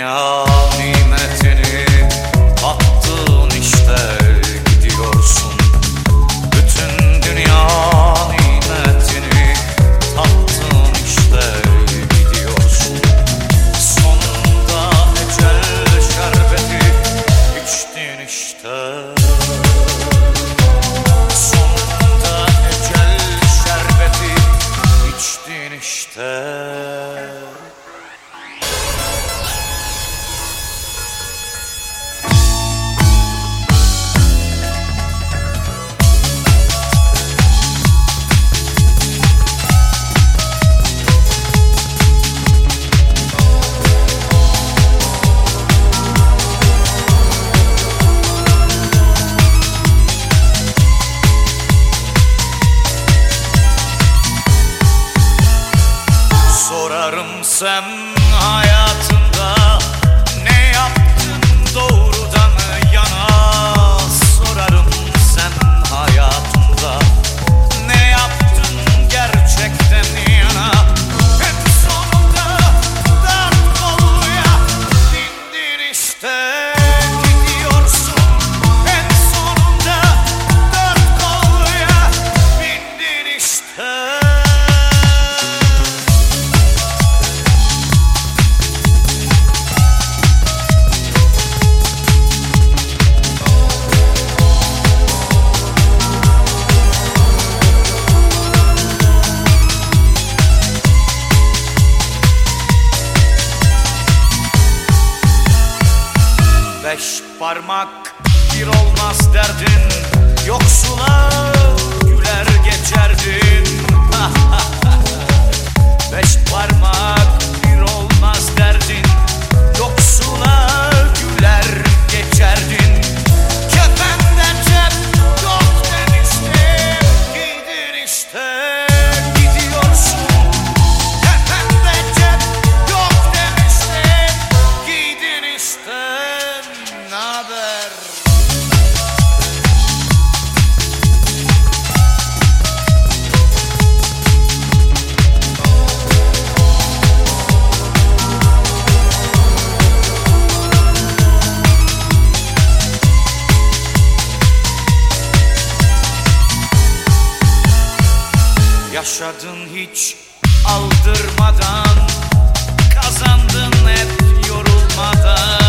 Señor. sorarım sen hayal parmak bir olmaz derdin. Yoksula güler geçerdin. Yaşadın hiç aldırmadan Kazandın hep yorulmadan.